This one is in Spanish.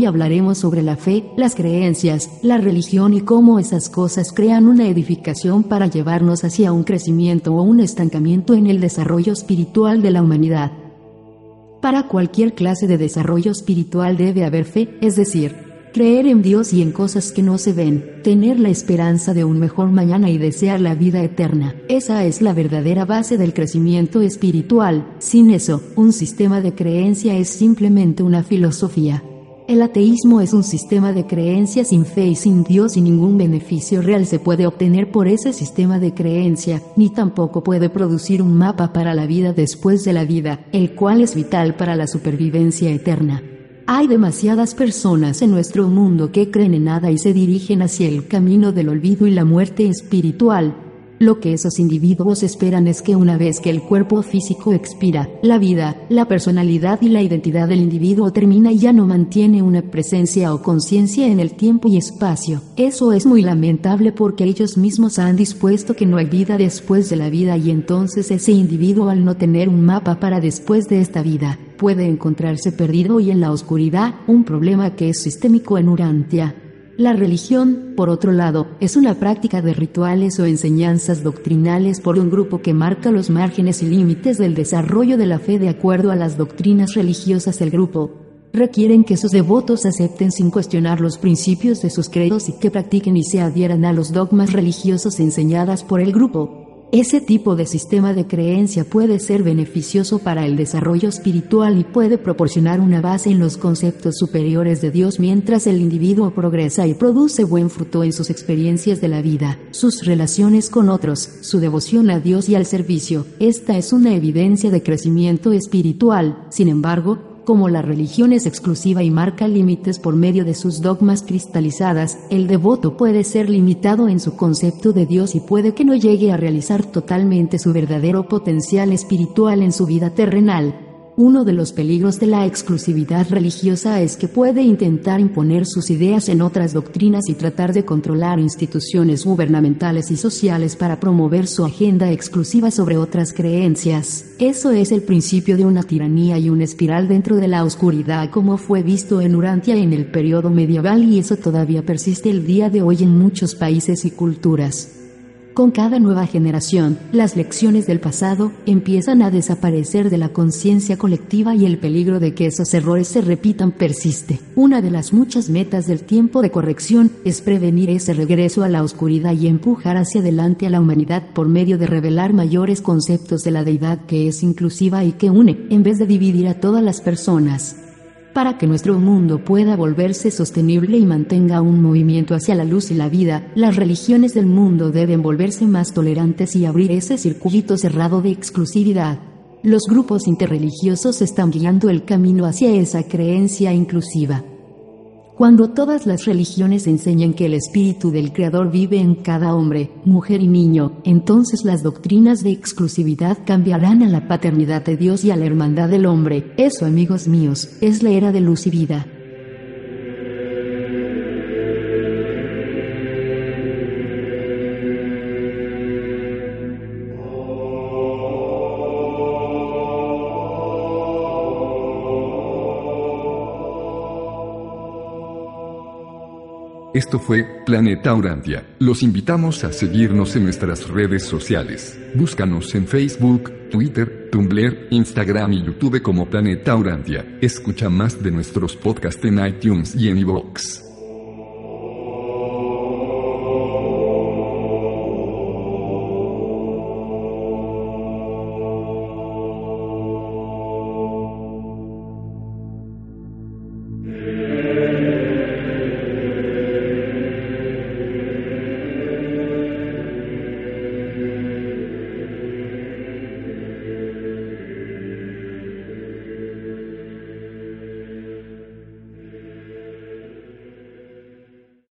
Hoy hablaremos sobre la fe, las creencias, la religión y cómo esas cosas crean una edificación para llevarnos hacia un crecimiento o un estancamiento en el desarrollo espiritual de la humanidad. Para cualquier clase de desarrollo espiritual debe haber fe, es decir, Creer en Dios y en cosas que no se ven, tener la esperanza de un mejor mañana y desear la vida eterna. Esa es la verdadera base del crecimiento espiritual. Sin eso, un sistema de creencia es simplemente una filosofía. El ateísmo es un sistema de creencia sin fe y sin Dios y ningún beneficio real se puede obtener por ese sistema de creencia, ni tampoco puede producir un mapa para la vida después de la vida, el cual es vital para la supervivencia eterna. Hay demasiadas personas en nuestro mundo que creen en nada y se dirigen hacia el camino del olvido y la muerte espiritual. Lo que esos individuos esperan es que una vez que el cuerpo físico expira, la vida, la personalidad y la identidad del individuo termina y ya no mantiene una presencia o conciencia en el tiempo y espacio. Eso es muy lamentable porque ellos mismos han dispuesto que no hay vida después de la vida y entonces ese individuo al no tener un mapa para después de esta vida, puede encontrarse perdido y en la oscuridad, un problema que es sistémico en Urantia. La religión, por otro lado, es una práctica de rituales o enseñanzas doctrinales por un grupo que marca los márgenes y límites del desarrollo de la fe de acuerdo a las doctrinas religiosas del grupo. Requieren que sus devotos acepten sin cuestionar los principios de sus credos y que practiquen y se adhieran a los dogmas religiosos enseñadas por el grupo. Ese tipo de sistema de creencia puede ser beneficioso para el desarrollo espiritual y puede proporcionar una base en los conceptos superiores de Dios mientras el individuo progresa y produce buen fruto en sus experiencias de la vida, sus relaciones con otros, su devoción a Dios y al servicio. Esta es una evidencia de crecimiento espiritual. Sin embargo, como la religión es exclusiva y marca límites por medio de sus dogmas cristalizadas, el devoto puede ser limitado en su concepto de Dios y puede que no llegue a realizar totalmente su verdadero potencial espiritual en su vida terrenal. Uno de los peligros de la exclusividad religiosa es que puede intentar imponer sus ideas en otras doctrinas y tratar de controlar instituciones gubernamentales y sociales para promover su agenda exclusiva sobre otras creencias. Eso es el principio de una tiranía y una espiral dentro de la oscuridad como fue visto en Urantia en el periodo medieval y eso todavía persiste el día de hoy en muchos países y culturas. Con cada nueva generación, las lecciones del pasado empiezan a desaparecer de la conciencia colectiva y el peligro de que esos errores se repitan persiste. Una de las muchas metas del tiempo de corrección es prevenir ese regreso a la oscuridad y empujar hacia adelante a la humanidad por medio de revelar mayores conceptos de la deidad que es inclusiva y que une, en vez de dividir a todas las personas. Para que nuestro mundo pueda volverse sostenible y mantenga un movimiento hacia la luz y la vida, las religiones del mundo deben volverse más tolerantes y abrir ese circuito cerrado de exclusividad. Los grupos interreligiosos están guiando el camino hacia esa creencia inclusiva. Cuando todas las religiones enseñan que el espíritu del Creador vive en cada hombre, mujer y niño, entonces las doctrinas de exclusividad cambiarán a la paternidad de Dios y a la hermandad del hombre. Eso, amigos míos, es la era de luz y vida. Esto fue Planeta Urantia. Los invitamos a seguirnos en nuestras redes sociales. Búscanos en Facebook, Twitter, Tumblr, Instagram y YouTube como Planeta Urantia. Escucha más de nuestros podcasts en iTunes y en iVoox.